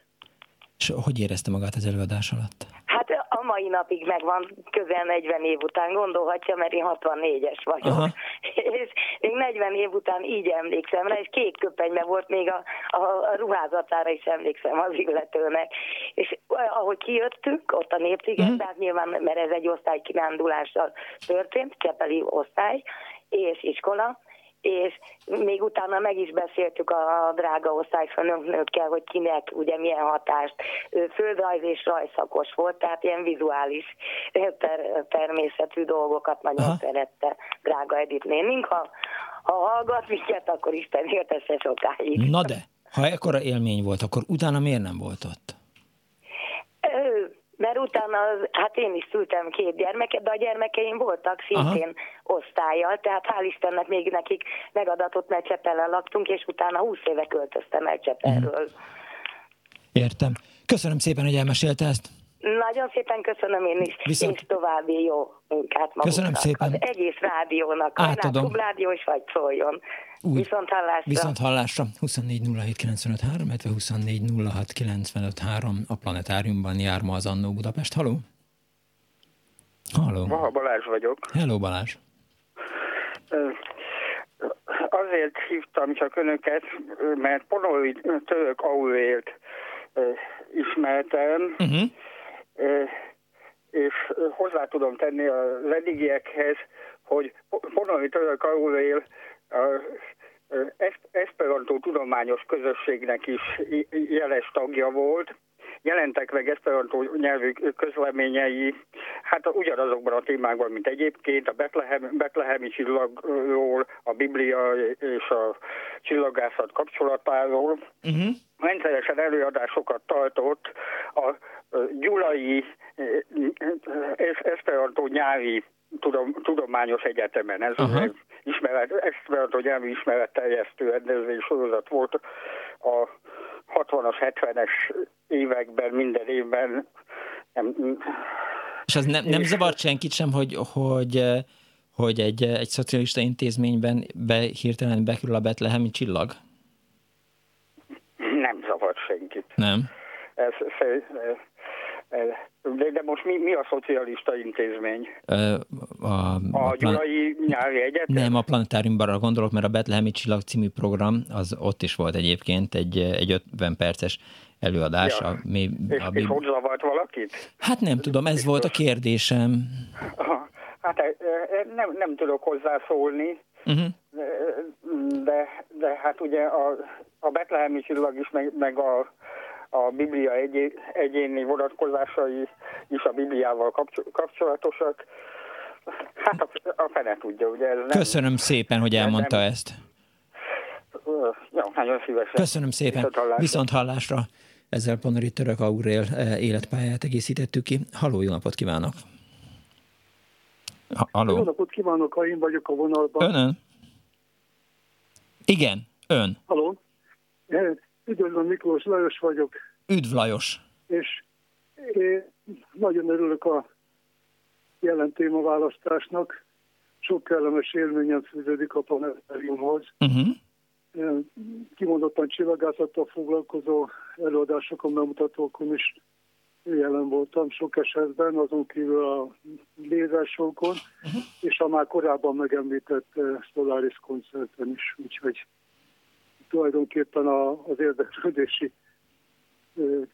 És hogy érezte magát az előadás alatt? Hát a mai napig megvan, közel 40 év után gondolhatja, mert én 64-es vagyok. Aha. És még 40 év után így emlékszem rá, és kék köpenybe volt még a, a, a ruházatára is emlékszem az illetőnek. És ahogy kijöttünk, ott a Népsziget, uh-huh. tehát nyilván, mert ez egy osztálykirándulással történt, Csepeli osztály és iskola, és még utána meg is beszéltük a drága osztályfőnöknőkkel, hogy kinek ugye milyen hatást. Ő földrajz és rajszakos volt, tehát ilyen vizuális ter- természetű dolgokat nagyon Aha. szerette drága Edith nénink. Ha, ha hallgat minket, akkor Isten értesse sokáig. Na de, ha ekkora élmény volt, akkor utána miért nem volt ott? Mert utána, az, hát én is szültem két gyermeket, de a gyermekeim voltak szintén Aha. osztályjal, tehát hál' Istennek még nekik megadatott, mert Csepellen laktunk, és utána 20 éve költöztem el Csepelről. Mhm. Értem. Köszönöm szépen, hogy elmesélte ezt. Nagyon szépen köszönöm én is, Viszont... és további jó munkát maguknak. Köszönöm szépen. Az egész rádiónak. Átadom. Rádió is vagy szóljon. Úgy. Viszont hallásra. Viszont hallásra. 24 illetve 24 a planetáriumban jár ma az Annó Budapest. Haló? Haló. Maha Balázs vagyok. Hello Balázs. Azért hívtam csak önöket, mert Ponoli török Aurélt ismertem, uh-huh. és hozzá tudom tenni a ledigiekhez, hogy Ponoli török Aurél a Esperanto tudományos közösségnek is jeles tagja volt, jelentek meg Esperanto nyelvű közleményei, hát ugyanazokban a témákban, mint egyébként, a Betlehem, Betlehemi csillagról, a Biblia és a csillagászat kapcsolatáról. Uh-huh. Rendszeresen előadásokat tartott a Gyulai Esperanto nyári tudom, tudományos egyetemen. Ez uh-huh. ismeret, Esperanto nyelvi ismeretterjesztő rendezvény sorozat volt a 60-as, 70-es években minden évben nem, És az ne, nem zavart senkit sem, hogy, hogy, hogy egy, egy szocialista intézményben be, hirtelen bekerül a betlehemi csillag? Nem zavart senkit. Nem? Ez, ez, ez, de, de most mi, mi a szocialista intézmény? A, a, a Gyulai Nyári Egyetem? Nem, a planetáriumban gondolok, mert a Betlehemi Csillag című program, az ott is volt egyébként egy, egy 50 perces előadás. Ja. A, mi, és, a, és ott zavart valakit? Hát nem tudom, ez volt a kérdésem. Hát nem, nem tudok hozzászólni, uh-huh. de, de hát ugye a, a Betlehemi csillag is, meg, meg a a Biblia egy, egyéni vonatkozásai is a Bibliával kapcsolatosak. Hát a, a fene tudja, ugye ez nem... Köszönöm szépen, hogy elmondta nem, ezt. Ja, nagyon szívesen. Köszönöm szépen. Viszont hallásra. Viszont hallásra. Ezzel Ponori Török Aurél életpályát egészítettük ki. Halló, jó napot kívánok! Ha, halló. Jó napot kívánok, ha én vagyok a vonalban. Önön? Igen, ön. Halló. Üdvözlöm, Miklós Lajos vagyok. Üdv Lajos. És én nagyon örülök a jelen témaválasztásnak. Sok kellemes élményem fűződik a planetáriumhoz. Uh-huh. Kimondottan csillagászattal foglalkozó előadásokon, bemutatókon is jelen voltam sok esetben, azon kívül a lézersókon, uh-huh. és a már korábban megemlített Solaris koncerten is, úgyhogy tulajdonképpen a, az érdeklődési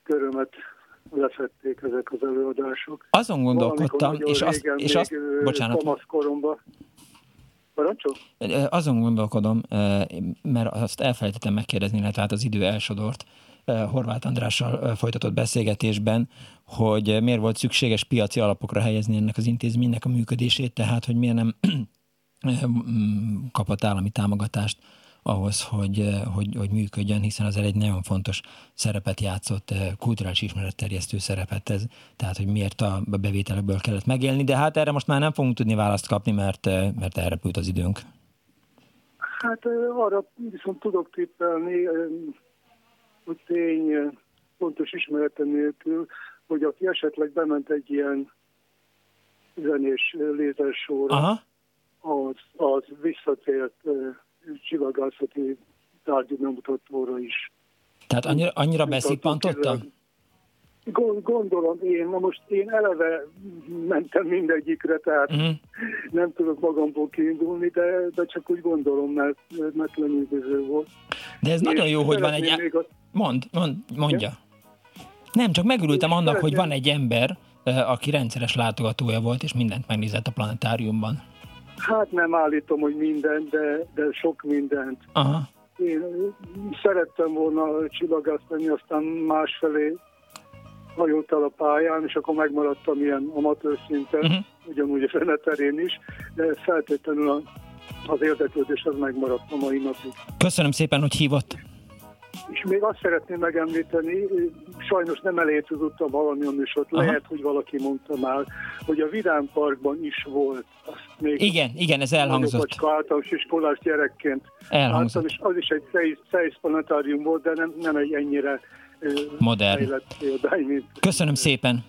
körömet lefették ezek az előadások. Azon gondolkodtam, és azt, régen, és azt bocsánat. Parancsol? Azon gondolkodom, mert azt elfelejtettem megkérdezni, illetve hát az idő elsodort Horváth Andrással folytatott beszélgetésben, hogy miért volt szükséges piaci alapokra helyezni ennek az intézménynek a működését, tehát hogy miért nem kapott állami támogatást ahhoz, hogy, eh, hogy, hogy működjön, hiszen az egy nagyon fontos szerepet játszott, eh, kulturális ismeretterjesztő szerepet ez, tehát hogy miért a bevételekből kellett megélni, de hát erre most már nem fogunk tudni választ kapni, mert, eh, mert elrepült az időnk. Hát arra viszont tudok tippelni, hogy tény pontos ismerete nélkül, hogy aki esetleg bement egy ilyen zenés lézersóra, az, az visszatért csillagászati tárgyú bemutatóra is. Tehát annyira, annyira beszippantotta? Gondolom én, na most én eleve mentem mindegyikre, tehát uh-huh. nem tudok magamból kiindulni, de, de csak úgy gondolom, mert, mert lenyűgöző volt. De ez És nagyon jó, hogy van egy... A... Mond, mond, mondja. Ja? Nem, csak megörültem annak, hogy van egy ember, aki rendszeres látogatója volt, és mindent megnézett a planetáriumban. Hát nem állítom, hogy mindent, de, de sok mindent. Aha. Én szerettem volna csillagásztani, aztán másfelé hajolt el a pályán, és akkor megmaradtam ilyen amatőr szinten, uh-huh. ugyanúgy a feneterén is, de feltétlenül az érdeklődés az megmaradt a mai napig. Köszönöm szépen, hogy hívott. És még azt szeretném megemlíteni, sajnos nem elé tudottam valami a műsort, Aha. lehet, hogy valaki mondta már, hogy a Vidám Parkban is volt. Azt még igen, igen, ez elhangzott. Általános iskolás gyerekként. Elhangzott. is, az is egy Szeis planetárium volt, de nem, nem egy ennyire modern. Köszönöm szépen.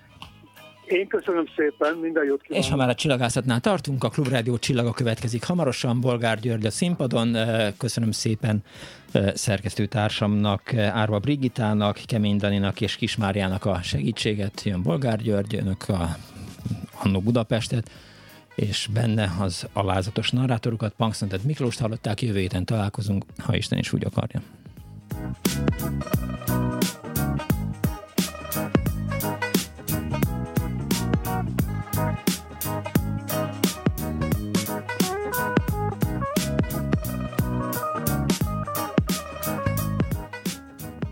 Én köszönöm szépen, minden jót kívánok. És ha már a csillagászatnál tartunk, a Klubrádió csillaga következik hamarosan, Bolgár György a színpadon. Köszönöm szépen szerkesztőtársamnak, Árva Brigitának, Kemény Daninak és Kismáriának a segítséget. Jön Bolgár György, önök a Annó Budapestet, és benne az alázatos narrátorokat, Punkszentet Miklós hallották, jövő héten találkozunk, ha Isten is úgy akarja.